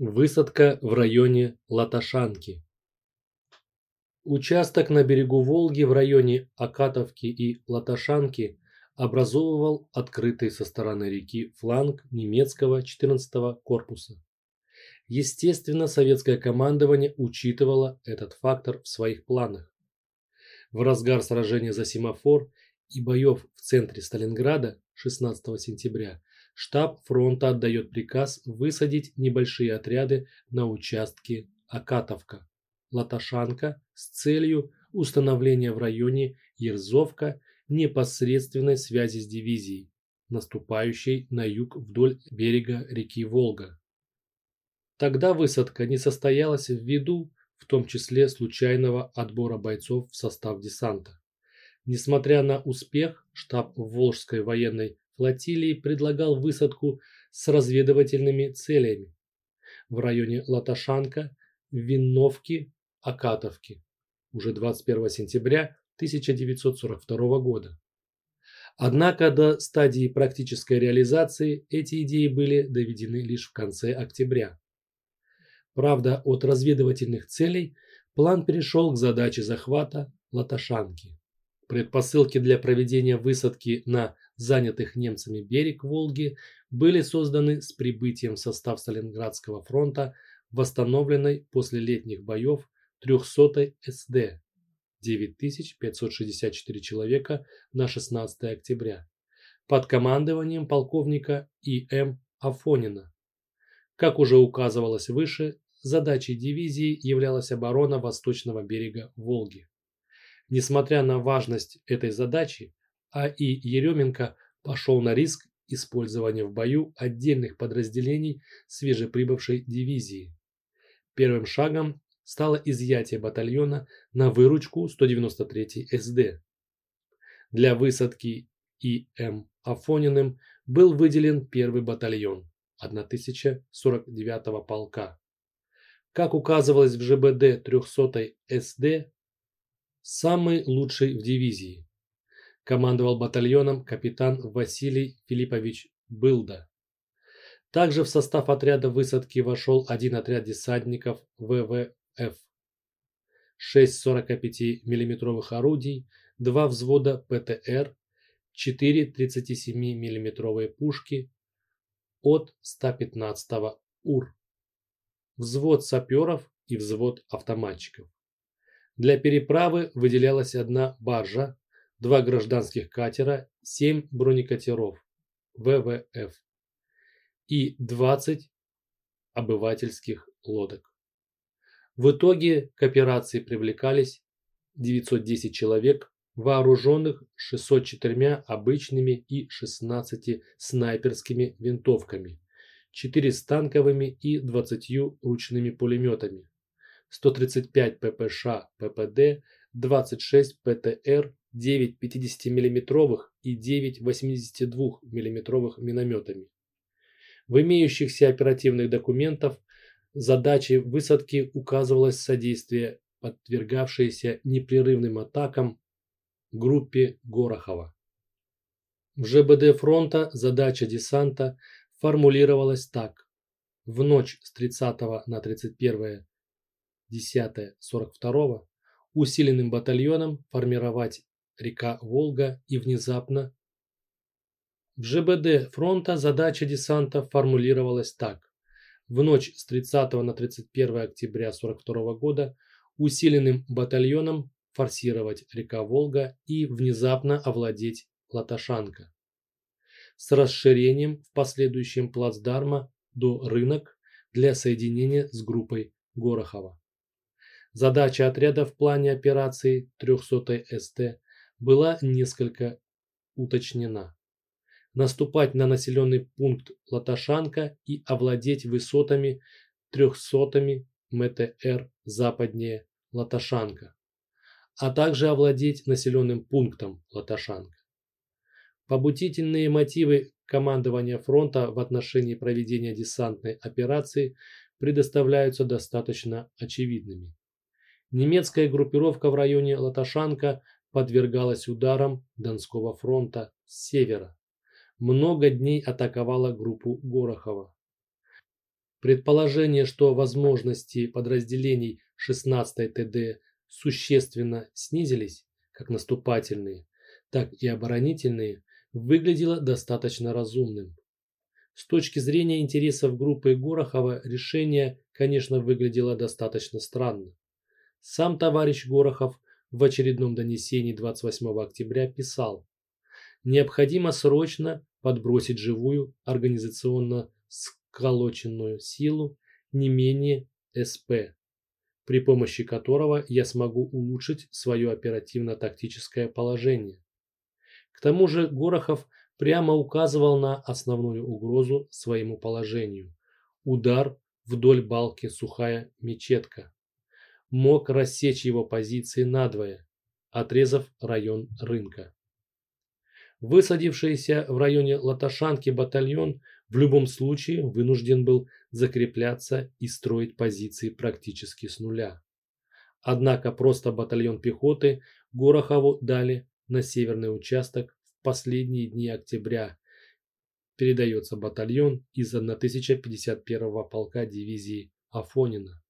Высадка в районе Латашанки. Участок на берегу Волги в районе Акатовки и Латашанки образовывал открытый со стороны реки фланг немецкого 14-го корпуса. Естественно, советское командование учитывало этот фактор в своих планах. В разгар сражения за семафор и боев в центре Сталинграда 16 сентября штаб фронта отдает приказ высадить небольшие отряды на участке Акатовка, Латашанка с целью установления в районе Ерзовка непосредственной связи с дивизией, наступающей на юг вдоль берега реки Волга. Тогда высадка не состоялась ввиду, в том числе случайного отбора бойцов в состав десанта. Несмотря на успех, штаб Волжской военной флотилии предлагал высадку с разведывательными целями в районе Латашанка, Винновки, Акатовки уже 21 сентября 1942 года. Однако до стадии практической реализации эти идеи были доведены лишь в конце октября. Правда, от разведывательных целей план перешел к задаче захвата Латашанки. Предпосылки для проведения высадки на занятых немцами берег Волги были созданы с прибытием в состав Сталинградского фронта восстановленной после летних боев 300-й СД 9564 человека на 16 октября под командованием полковника И.М. Афонина. Как уже указывалось выше, задачей дивизии являлась оборона восточного берега Волги. Несмотря на важность этой задачи, а.И. Еременко пошел на риск использования в бою отдельных подразделений свежеприбывшей дивизии. Первым шагом стало изъятие батальона на выручку 193 СД. Для высадки И.М. Афониным был выделен первый батальон 1049 полка. Как указывалось в ЖБД 300 СД, самый лучший в дивизии. Командовал батальоном капитан Василий Филиппович Былда. Также в состав отряда высадки вошел один отряд десантников ВВФ. 6 45 мм орудий, два взвода ПТР, 4 37 мм пушки от 115 УР, взвод саперов и взвод автоматчиков. Для переправы выделялась одна баржа, два гражданских катера, 7 бронекатеров ВВФ и 20 обывательских лодок. В итоге к операции привлекались 910 человек, вооруженных 604 обычными и 16 снайперскими винтовками, 4 станковыми и 20 ручными пулеметами, 135 ППШ ППД, 26 ПТР, 9 50 мм и 9 82 мм минометами. В имеющихся оперативных документах задачей высадки указывалось содействие подвергавшейся непрерывным атакам группе Горохова. В ЖБД фронта задача десанта формулировалась так. В ночь с 30 на 31 10.42 усиленным батальоном формировать река Волга и внезапно в ЖБД фронта задача десанта формулировалась так. В ночь с 30 на 31 октября 1942 года усиленным батальоном форсировать река Волга и внезапно овладеть Латашанка. С расширением в последующем плацдарма до рынок для соединения с группой Горохова. Задача отряда в плане операции 300 СТ была несколько уточнена наступать на населенный пункт Латашанка и овладеть высотами трехсотами МТР западнее Латашанка, а также овладеть населенным пунктом Латашанка. Побудительные мотивы командования фронта в отношении проведения десантной операции предоставляются достаточно очевидными. Немецкая группировка в районе Латашанка подвергалась ударам Донского фронта с севера много дней атаковала группу Горохова. Предположение, что возможности подразделений 16-й ТД существенно снизились, как наступательные, так и оборонительные, выглядело достаточно разумным. С точки зрения интересов группы Горохова решение, конечно, выглядело достаточно странно. Сам товарищ Горохов в очередном донесении 28 октября писал «Необходимо срочно подбросить живую организационно сколоченную силу не менее СП, при помощи которого я смогу улучшить свое оперативно-тактическое положение. К тому же Горохов прямо указывал на основную угрозу своему положению. Удар вдоль балки сухая мечетка мог рассечь его позиции надвое, отрезав район рынка. Высадившийся в районе Латашанки батальон в любом случае вынужден был закрепляться и строить позиции практически с нуля. Однако просто батальон пехоты Горохову дали на северный участок последние дни октября передается батальон из 1051-го полка дивизии Афонина.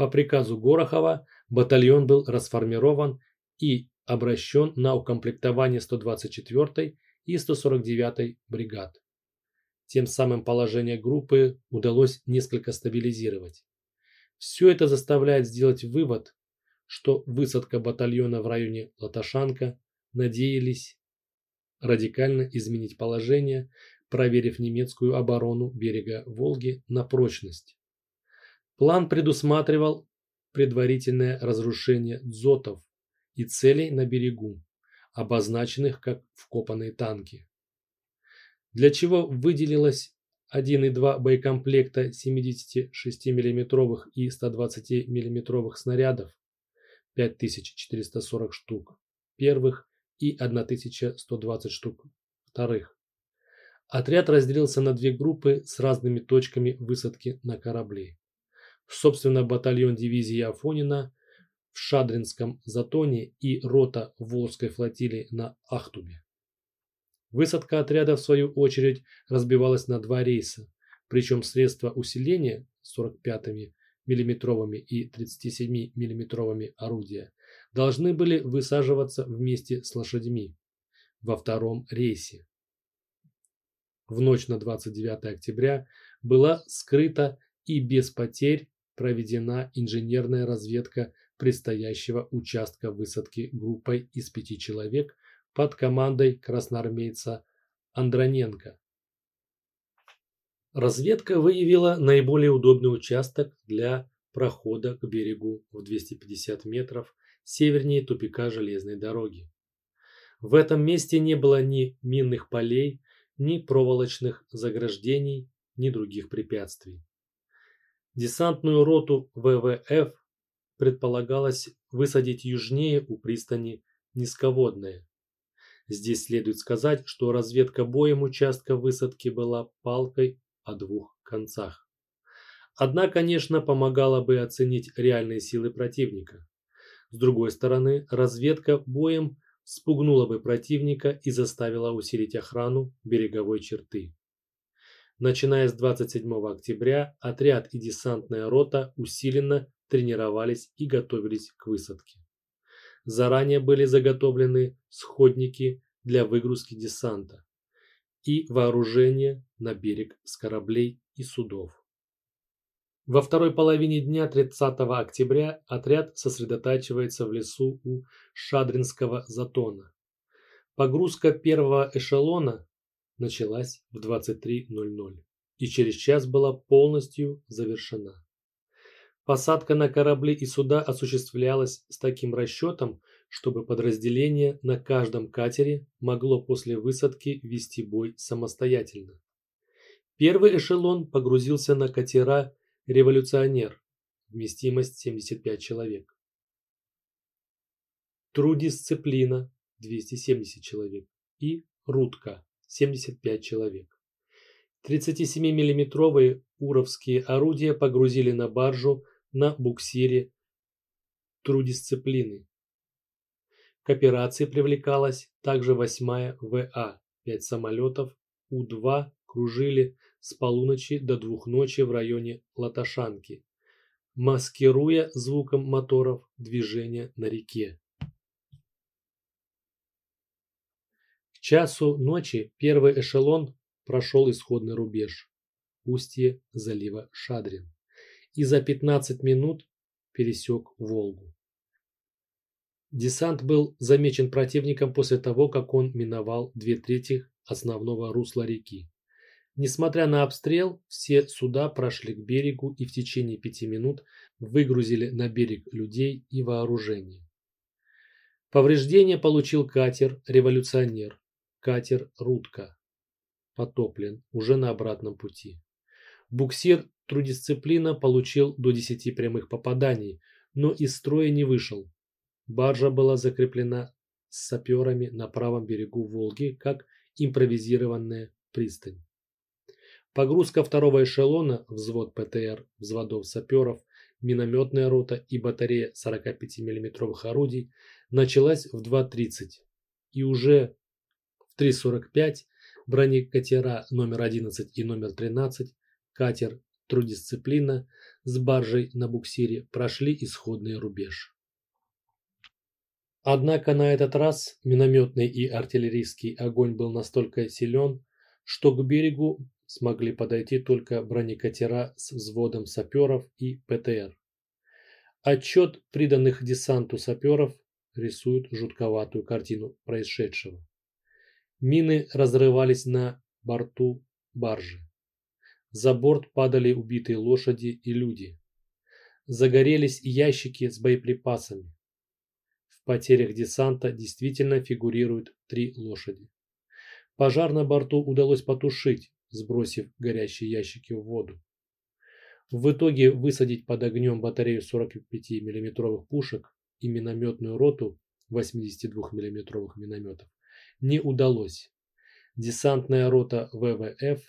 По приказу Горохова батальон был расформирован и обращен на укомплектование 124-й и 149-й бригад. Тем самым положение группы удалось несколько стабилизировать. Все это заставляет сделать вывод, что высадка батальона в районе Латашанка надеялись радикально изменить положение, проверив немецкую оборону берега Волги на прочность. План предусматривал предварительное разрушение дзотов и целей на берегу, обозначенных как вкопанные танки. Для чего выделилось 1,2 боекомплекта 76 мм и 120 мм снарядов 5440 штук первых и 1120 штук вторых. Отряд разделился на две группы с разными точками высадки на корабли. Собственно, батальон дивизии Афонина в Шадринском затоне и рота Волжской флотилии на Ахтубе. Высадка отряда, в свою очередь, разбивалась на два рейса, причем средства усиления 45 миллиметровыми и 37 миллиметровыми орудия должны были высаживаться вместе с лошадьми во втором рейсе. В ночь на 29 октября была скрыта и без потерь проведена инженерная разведка предстоящего участка высадки группой из пяти человек под командой красноармейца Андроненко. Разведка выявила наиболее удобный участок для прохода к берегу в 250 метров севернее тупика железной дороги. В этом месте не было ни минных полей, ни проволочных заграждений, ни других препятствий. Десантную роту ВВФ предполагалось высадить южнее у пристани Низководная. Здесь следует сказать, что разведка боем участка высадки была палкой о двух концах. Одна, конечно, помогала бы оценить реальные силы противника. С другой стороны, разведка боем спугнула бы противника и заставила усилить охрану береговой черты. Начиная с 27 октября, отряд и десантная рота усиленно тренировались и готовились к высадке. Заранее были заготовлены сходники для выгрузки десанта и вооружение на берег с кораблей и судов. Во второй половине дня 30 октября отряд сосредотачивается в лесу у Шадринского затона. Погрузка первого эшелона началась в 23.00 и через час была полностью завершена. Посадка на корабли и суда осуществлялась с таким расчетом, чтобы подразделение на каждом катере могло после высадки вести бой самостоятельно. Первый эшелон погрузился на катера Революционер. Вместимость 75 человек. Трудисциплина 270 человек. И Рудка 75 человек. 37-миллиметровые уровские орудия погрузили на баржу на буксире трудисциплины. К операции привлекалась также 8-я ВА. 5 самолетов У-2 кружили с полуночи до двух ночи в районе Латашанки, маскируя звуком моторов движение на реке. Часу ночи первый эшелон прошел исходный рубеж – устье залива Шадрин и за 15 минут пересек Волгу. Десант был замечен противником после того, как он миновал две трети основного русла реки. Несмотря на обстрел, все суда прошли к берегу и в течение пяти минут выгрузили на берег людей и вооружение. Повреждение получил катер «Революционер», катер «Рудка», потоплен уже на обратном пути. Буксир «Трудисциплина» получил до 10 прямых попаданий, но из строя не вышел. Баржа была закреплена с саперами на правом берегу Волги как импровизированная пристань. Погрузка второго эшелона, взвод ПТР, взводов саперов, минометная рота и батарея 45 миллиметровых орудий началась в 2.30 и уже 3.45 бронекатера номер 11 и номер 13, катер «Трудисциплина» с баржей на буксире прошли исходный рубеж. Однако на этот раз минометный и артиллерийский огонь был настолько силен, что к берегу смогли подойти только бронекатера с взводом саперов и ПТР. Отчет приданных десанту саперов рисует жутковатую картину происшедшего. Мины разрывались на борту баржи. За борт падали убитые лошади и люди. Загорелись ящики с боеприпасами. В потерях десанта действительно фигурируют три лошади. Пожар на борту удалось потушить, сбросив горящие ящики в воду. В итоге высадить под огнем батарею 45 миллиметровых пушек и минометную роту 82 миллиметровых минометов не удалось. Десантная рота ВВФ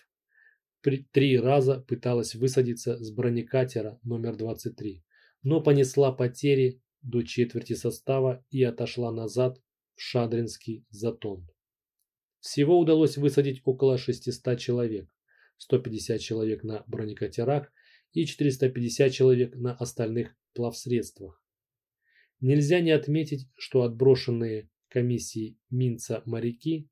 три раза пыталась высадиться с бронекатера номер 23, но понесла потери до четверти состава и отошла назад в Шадринский затон. Всего удалось высадить около 600 человек, 150 человек на бронекатерах и 450 человек на остальных плавсредствах. Нельзя не отметить, что отброшенные комиссией Минца моряки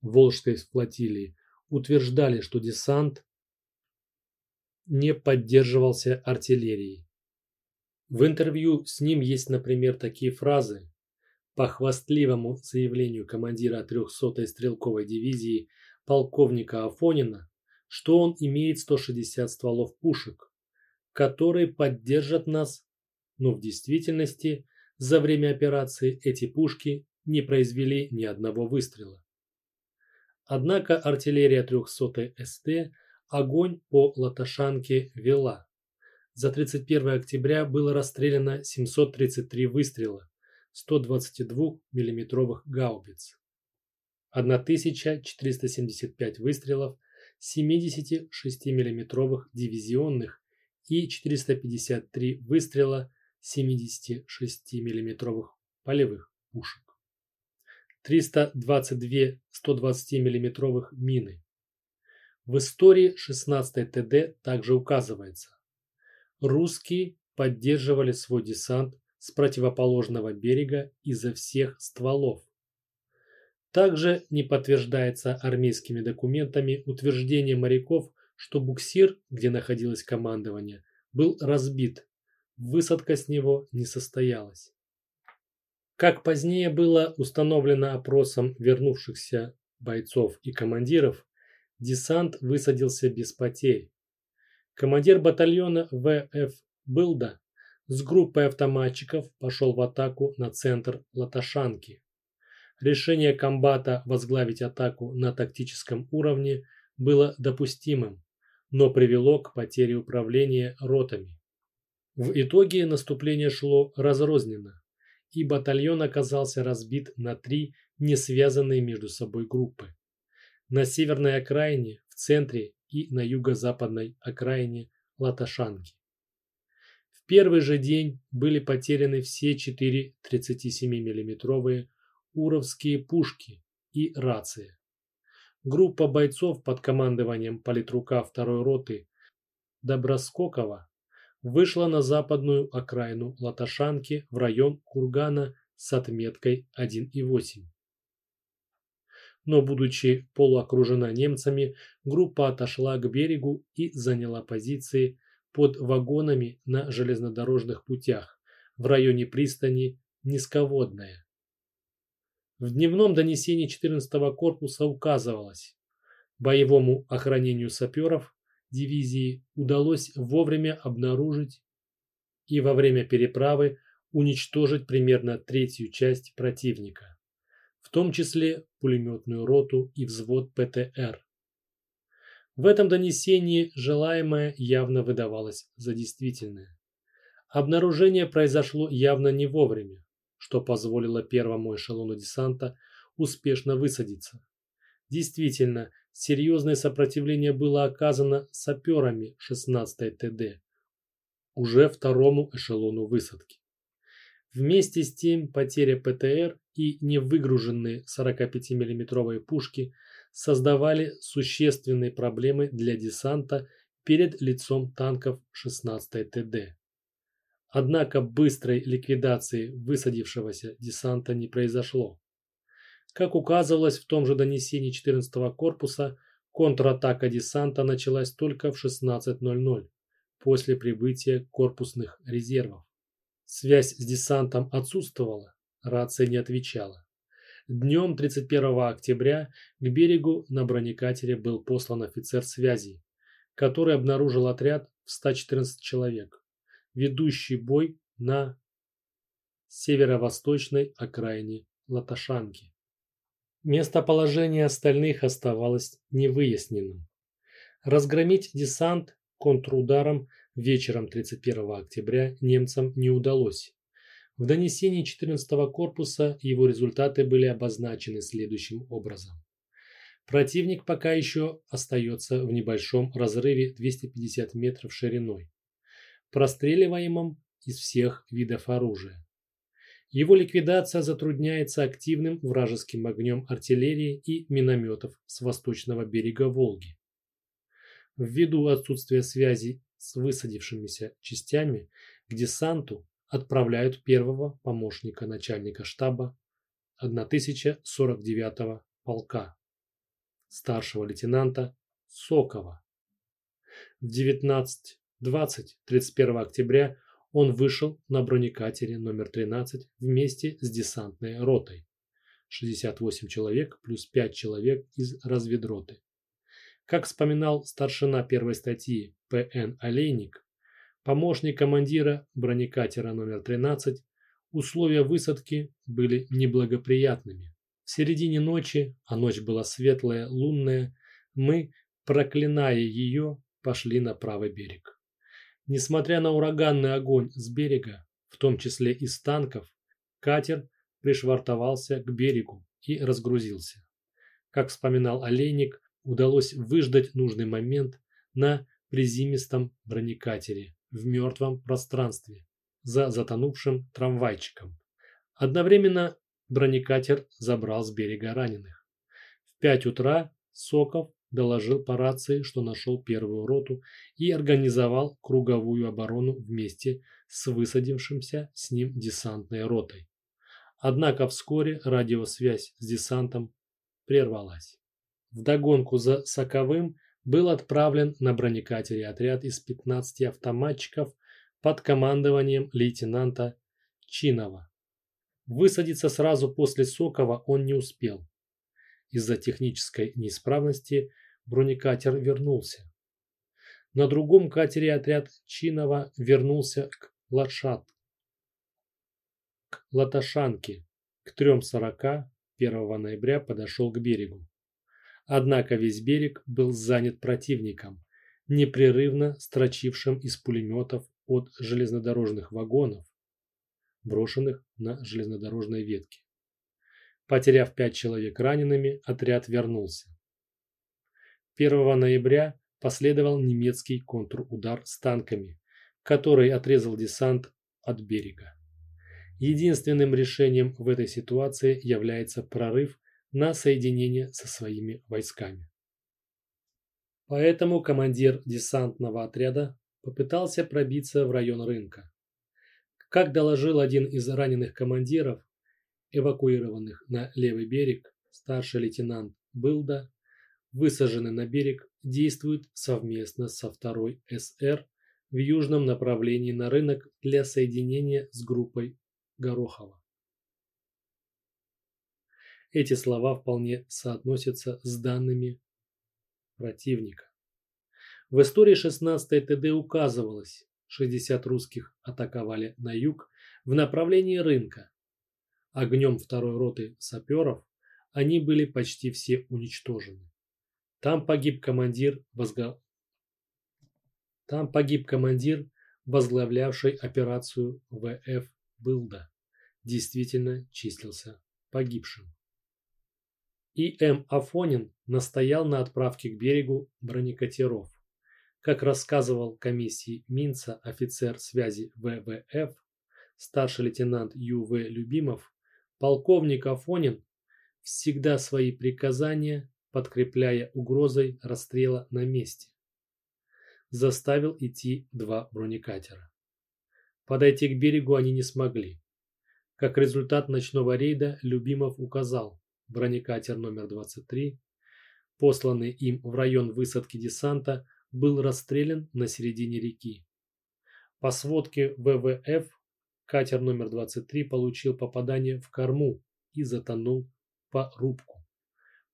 Волжской флотилии утверждали, что десант не поддерживался артиллерией. В интервью с ним есть, например, такие фразы. По хвастливому заявлению командира 300-й стрелковой дивизии полковника Афонина, что он имеет 160 стволов пушек, которые поддержат нас, но в действительности за время операции эти пушки не произвели ни одного выстрела. Однако артиллерия 300 СТ огонь по Латашанке вела. За 31 октября было расстреляно 733 выстрела 122 миллиметровых гаубиц, 1475 выстрелов 76 миллиметровых дивизионных и 453 выстрела 76 миллиметровых полевых пушек. 322 120 миллиметровых мины. В истории 16 ТД также указывается. Русские поддерживали свой десант с противоположного берега изо всех стволов. Также не подтверждается армейскими документами утверждение моряков, что буксир, где находилось командование, был разбит. Высадка с него не состоялась. Как позднее было установлено опросом вернувшихся бойцов и командиров, десант высадился без потерь. Командир батальона ВФ Былда с группой автоматчиков пошел в атаку на центр Латашанки. Решение комбата возглавить атаку на тактическом уровне было допустимым, но привело к потере управления ротами. В итоге наступление шло разрозненно и батальон оказался разбит на три не связанные между собой группы. На северной окраине, в центре и на юго-западной окраине Латашанки. В первый же день были потеряны все четыре 37 миллиметровые уровские пушки и рации. группа бойцов под командованием политрука второй роты Доброскокова вышла на западную окраину Латашанки в район Кургана с отметкой 1,8. Но, будучи полуокружена немцами, группа отошла к берегу и заняла позиции под вагонами на железнодорожных путях в районе пристани Низководная. В дневном донесении 14-го корпуса указывалось, боевому охранению саперов дивизии удалось вовремя обнаружить и во время переправы уничтожить примерно третью часть противника, в том числе пулеметную роту и взвод ПТР. В этом донесении желаемое явно выдавалось за действительное. Обнаружение произошло явно не вовремя, что позволило первому эшелону десанта успешно высадиться. Действительно, серьезное сопротивление было оказано саперами 16-й ТД, уже второму эшелону высадки. Вместе с тем потеря ПТР и невыгруженные 45 миллиметровые пушки создавали существенные проблемы для десанта перед лицом танков 16-й ТД. Однако быстрой ликвидации высадившегося десанта не произошло. Как указывалось в том же донесении 14-го корпуса, контратака десанта началась только в 16.00 после прибытия корпусных резервов. Связь с десантом отсутствовала, рация не отвечала. Днем 31 октября к берегу на бронекатере был послан офицер связи, который обнаружил отряд в 114 человек, ведущий бой на северо-восточной окраине Латашанки. Местоположение остальных оставалось невыясненным. Разгромить десант контрударом вечером 31 октября немцам не удалось. В донесении 14-го корпуса его результаты были обозначены следующим образом. Противник пока еще остается в небольшом разрыве 250 метров шириной, простреливаемом из всех видов оружия. Его ликвидация затрудняется активным вражеским огнем артиллерии и минометов с восточного берега Волги. Ввиду отсутствия связи с высадившимися частями, к десанту отправляют первого помощника начальника штаба 1049 полка, старшего лейтенанта Сокова. В 19.20 31 октября он вышел на бронекатере номер 13 вместе с десантной ротой. 68 человек плюс 5 человек из разведроты. Как вспоминал старшина первой статьи П.Н. Олейник, помощник командира бронекатера номер 13, условия высадки были неблагоприятными. В середине ночи, а ночь была светлая, лунная, мы, проклиная ее, пошли на правый берег. Несмотря на ураганный огонь с берега, в том числе из танков, катер пришвартовался к берегу и разгрузился. Как вспоминал Олейник, удалось выждать нужный момент на призимистом бронекатере в мертвом пространстве за затонувшим трамвайчиком. Одновременно бронекатер забрал с берега раненых. В пять утра Соков доложил по рации, что нашел первую роту и организовал круговую оборону вместе с высадившимся с ним десантной ротой. Однако вскоре радиосвязь с десантом прервалась. Вдогонку за Соковым был отправлен на бронекатере отряд из 15 автоматчиков под командованием лейтенанта Чинова. Высадиться сразу после Сокова он не успел. Из-за технической неисправности бронекатер вернулся. На другом катере отряд Чинова вернулся к Латшат, к Латашанке. К 3.40 1 ноября подошел к берегу. Однако весь берег был занят противником, непрерывно строчившим из пулеметов от железнодорожных вагонов, брошенных на железнодорожные ветки. Потеряв пять человек ранеными, отряд вернулся. 1 ноября последовал немецкий контрудар с танками, который отрезал десант от берега. Единственным решением в этой ситуации является прорыв на соединение со своими войсками. Поэтому командир десантного отряда попытался пробиться в район рынка. Как доложил один из раненых командиров, эвакуированных на левый берег, старший лейтенант Былда, высаженный на берег, действует совместно со второй СР в южном направлении на рынок для соединения с группой Горохова. Эти слова вполне соотносятся с данными противника. В истории 16 ТД указывалось, 60 русских атаковали на юг в направлении рынка. Огнем второй роты саперов они были почти все уничтожены. Там погиб командир, возга... Там погиб командир, возглавлявший операцию ВФ Былда. Действительно числился погибшим. И М. Афонин настоял на отправке к берегу бронекатеров. Как рассказывал комиссии Минца офицер связи ВВФ, старший лейтенант Ю.В. Любимов, полковник Афонин всегда свои приказания, подкрепляя угрозой расстрела на месте, заставил идти два бронекатера. Подойти к берегу они не смогли. Как результат ночного рейда Любимов указал бронекатер номер 23, посланный им в район высадки десанта, был расстрелян на середине реки. По сводке ВВФ катер номер 23 получил попадание в корму и затонул по рубку.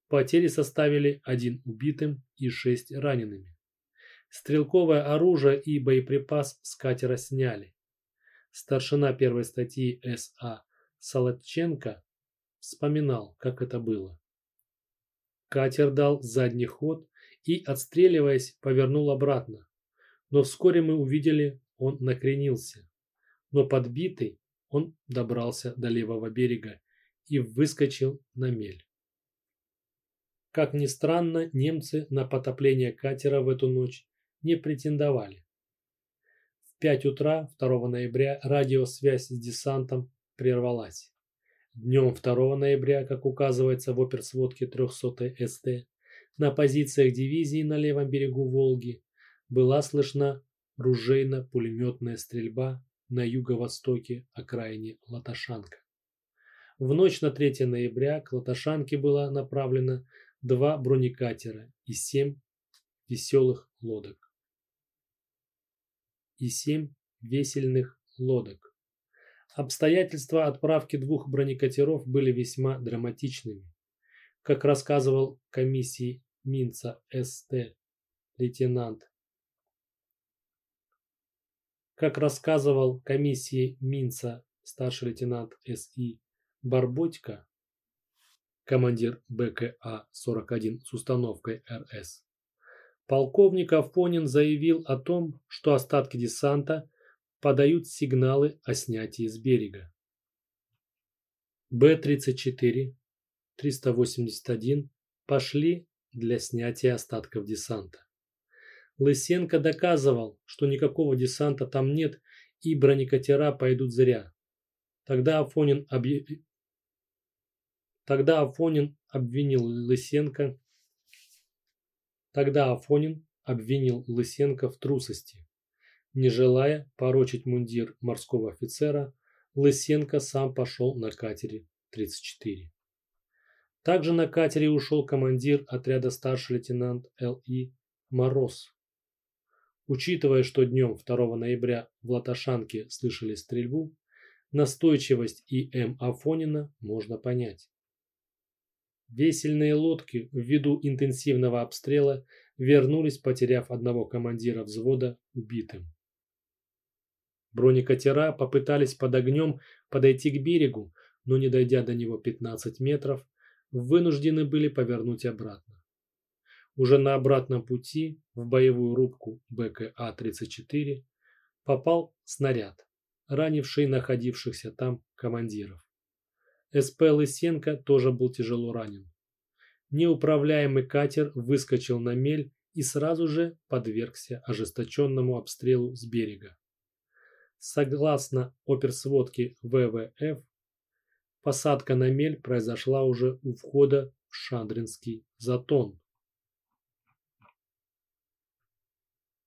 Потери составили один убитым и шесть ранеными. Стрелковое оружие и боеприпас с катера сняли. Старшина первой статьи С.А. Солодченко вспоминал, как это было. Катер дал задний ход и, отстреливаясь, повернул обратно. Но вскоре мы увидели, он накренился. Но подбитый он добрался до левого берега и выскочил на мель. Как ни странно, немцы на потопление катера в эту ночь не претендовали. В 5 утра 2 ноября радиосвязь с десантом прервалась. Днем 2 ноября, как указывается в оперсводке 300 СТ, на позициях дивизии на левом берегу Волги была слышна ружейно-пулеметная стрельба на юго-востоке окраине Латашанка. В ночь на 3 ноября к Латашанке было направлено два бронекатера и семь веселых лодок. И семь весельных лодок. Обстоятельства отправки двух бронекатеров были весьма драматичными. Как рассказывал комиссии Минца СТ лейтенант. Как рассказывал комиссии Минца старший лейтенант СИ Барботько, командир БКА-41 с установкой РС, полковник Афонин заявил о том, что остатки десанта подают сигналы о снятии с берега. Б-34, 381 пошли для снятия остатков десанта. Лысенко доказывал, что никакого десанта там нет и бронекатера пойдут зря. Тогда Афонин, объ... Тогда Афонин обвинил Лысенко Тогда Афонин обвинил Лысенко в трусости. Не желая порочить мундир морского офицера, Лысенко сам пошел на катере 34. Также на катере ушел командир отряда старший лейтенант Л.И. Мороз. Учитывая, что днем 2 ноября в Латашанке слышали стрельбу, настойчивость И.М. Афонина можно понять. Весельные лодки ввиду интенсивного обстрела вернулись, потеряв одного командира взвода убитым. Бронекатера попытались под огнем подойти к берегу, но не дойдя до него 15 метров, вынуждены были повернуть обратно. Уже на обратном пути в боевую рубку БКА-34 попал снаряд, ранивший находившихся там командиров. СП Лысенко тоже был тяжело ранен. Неуправляемый катер выскочил на мель и сразу же подвергся ожесточенному обстрелу с берега. Согласно оперсводке ВВФ, Посадка на мель произошла уже у входа в Шандринский затон.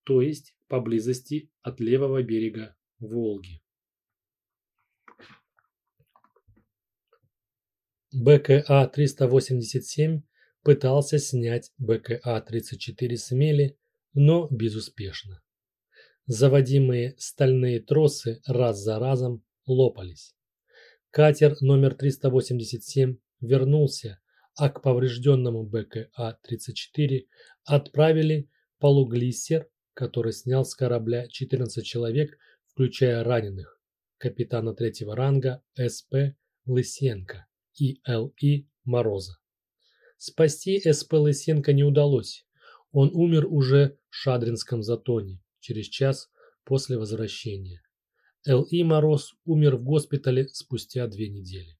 То есть поблизости от левого берега Волги. БКА-387 пытался снять БКА-34 «Смели», но безуспешно. Заводимые стальные тросы раз за разом лопались. Катер номер 387 вернулся, а к поврежденному БКА-34 отправили полуглиссер, который снял с корабля 14 человек, включая раненых, капитана третьего ранга СП Лысенко и Л.И. Мороза. Спасти СП Лысенко не удалось. Он умер уже в Шадринском затоне через час после возвращения. Л.И. Мороз умер в госпитале спустя две недели.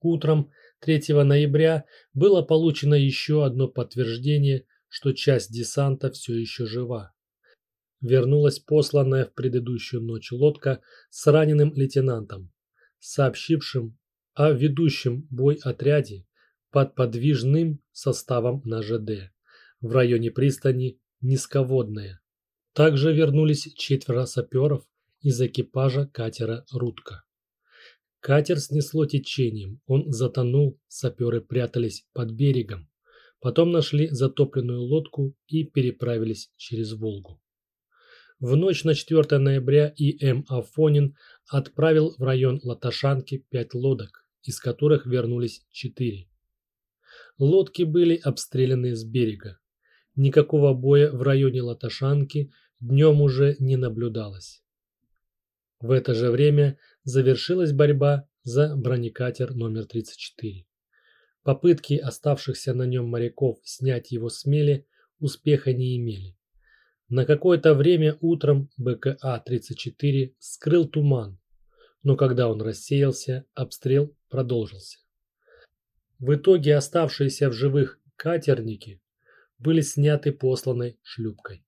Утром 3 ноября было получено еще одно подтверждение, что часть десанта все еще жива. Вернулась посланная в предыдущую ночь лодка с раненым лейтенантом, сообщившим о ведущем бой отряде под подвижным составом на ЖД в районе пристани Низководная. Также вернулись четверо саперов из экипажа катера «Рудка». Катер снесло течением, он затонул, саперы прятались под берегом. Потом нашли затопленную лодку и переправились через Волгу. В ночь на 4 ноября И.М. Афонин отправил в район Латашанки пять лодок, из которых вернулись четыре. Лодки были обстреляны с берега. Никакого боя в районе Латашанки днем уже не наблюдалось. В это же время завершилась борьба за бронекатер номер 34. Попытки оставшихся на нем моряков снять его с мели успеха не имели. На какое-то время утром БКА-34 скрыл туман, но когда он рассеялся, обстрел продолжился. В итоге оставшиеся в живых катерники были сняты посланной шлюпкой.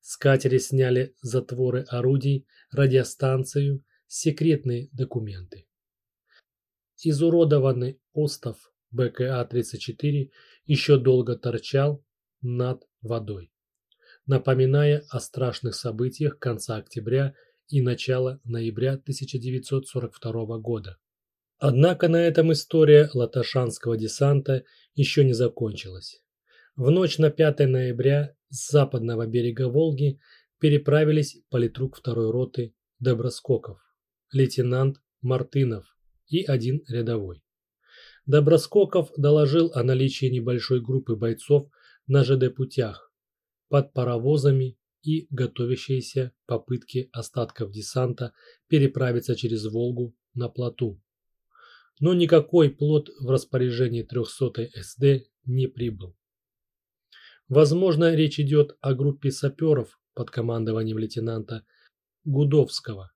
С катера сняли затворы орудий, радиостанцию, секретные документы. Изуродованный остов БКА-34 еще долго торчал над водой, напоминая о страшных событиях конца октября и начала ноября 1942 года. Однако на этом история латашанского десанта еще не закончилась. В ночь на 5 ноября с западного берега Волги переправились политрук второй роты Доброскоков, лейтенант Мартынов и один рядовой. Доброскоков доложил о наличии небольшой группы бойцов на ЖД-путях, под паровозами и готовящиеся попытки остатков десанта переправиться через Волгу на плоту. Но никакой плот в распоряжении 300-й СД не прибыл. Возможно, речь идет о группе саперов под командованием лейтенанта Гудовского.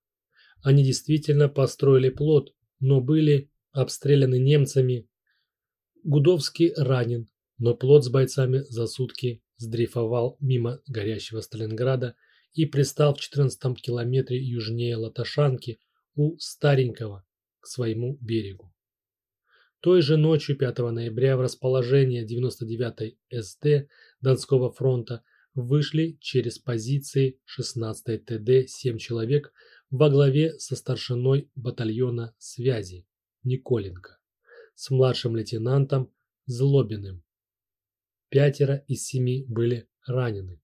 Они действительно построили плот, но были обстреляны немцами. Гудовский ранен, но плот с бойцами за сутки сдрейфовал мимо горящего Сталинграда и пристал в 14 километре южнее Латашанки у Старенького к своему берегу. Той же ночью 5 ноября в расположение 99-й СД Донского фронта вышли через позиции 16-й ТД 7 человек во главе со старшиной батальона связи Николенко с младшим лейтенантом Злобиным. Пятеро из семи были ранены.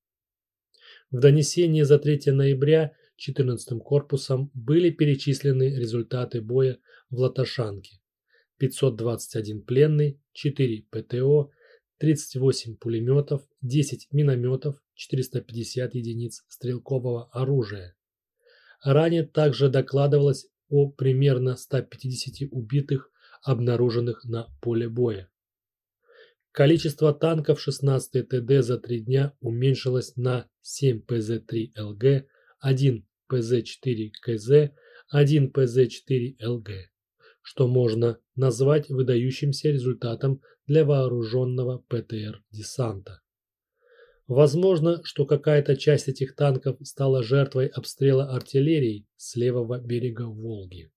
В донесении за 3 ноября 14-м корпусом были перечислены результаты боя в Латашанке. 521 пленный, 4 ПТО, 38 пулеметов, 10 минометов, 450 единиц стрелкового оружия. Ранее также докладывалось о примерно 150 убитых, обнаруженных на поле боя. Количество танков 16 ТД за три дня уменьшилось на 7 ПЗ-3 ЛГ, 1 ПЗ-4 КЗ, 1 ПЗ-4 ЛГ что можно назвать выдающимся результатом для вооруженного ПТР-десанта. Возможно, что какая-то часть этих танков стала жертвой обстрела артиллерии с левого берега Волги.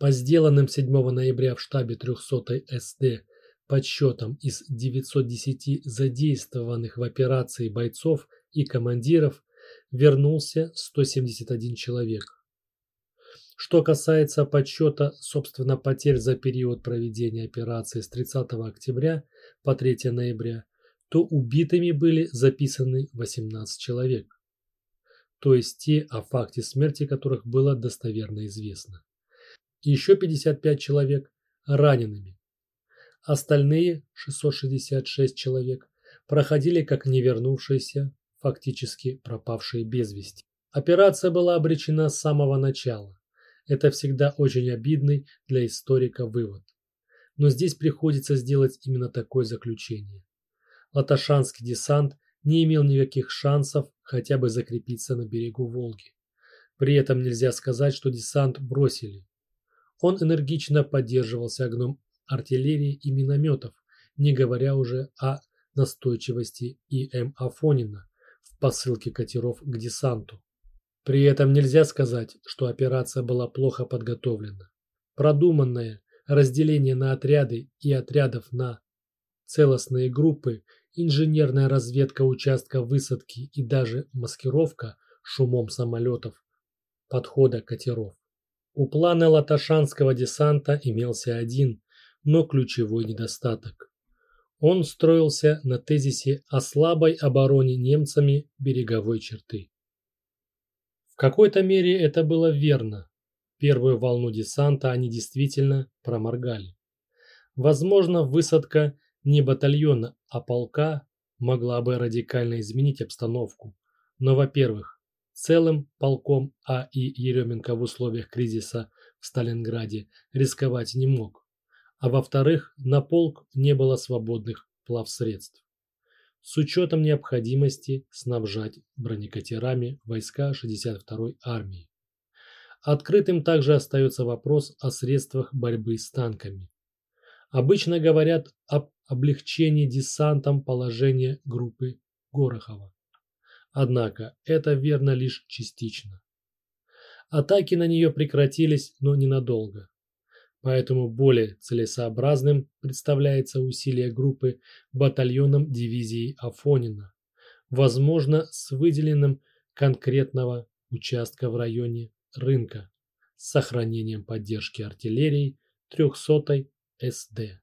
По сделанным 7 ноября в штабе 300 СД подсчетам из 910 задействованных в операции бойцов и командиров вернулся 171 человек. Что касается подсчета, собственно, потерь за период проведения операции с 30 октября по 3 ноября, то убитыми были записаны 18 человек. То есть те, о факте смерти которых было достоверно известно. Еще 55 человек ранеными. Остальные 666 человек проходили как не вернувшиеся, фактически пропавшие без вести. Операция была обречена с самого начала. Это всегда очень обидный для историка вывод. Но здесь приходится сделать именно такое заключение. Латашанский десант не имел никаких шансов хотя бы закрепиться на берегу Волги. При этом нельзя сказать, что десант бросили. Он энергично поддерживался огнем артиллерии и минометов, не говоря уже о настойчивости И.М. Афонина в посылке катеров к десанту. При этом нельзя сказать, что операция была плохо подготовлена. Продуманное разделение на отряды и отрядов на целостные группы, инженерная разведка участка высадки и даже маскировка шумом самолетов подхода катеров. У плана латашанского десанта имелся один, но ключевой недостаток. Он строился на тезисе о слабой обороне немцами береговой черты. В какой-то мере это было верно. Первую волну десанта они действительно проморгали. Возможно, высадка не батальона, а полка могла бы радикально изменить обстановку. Но, во-первых, целым полком А. И. Еременко в условиях кризиса в Сталинграде рисковать не мог а во-вторых, на полк не было свободных плавсредств. С учетом необходимости снабжать бронекатерами войска 62-й армии. Открытым также остается вопрос о средствах борьбы с танками. Обычно говорят об облегчении десантом положения группы Горохова. Однако это верно лишь частично. Атаки на нее прекратились, но ненадолго. Поэтому более целесообразным представляется усилие группы батальоном дивизии Афонина, возможно, с выделенным конкретного участка в районе рынка с сохранением поддержки артиллерии 300-й СД.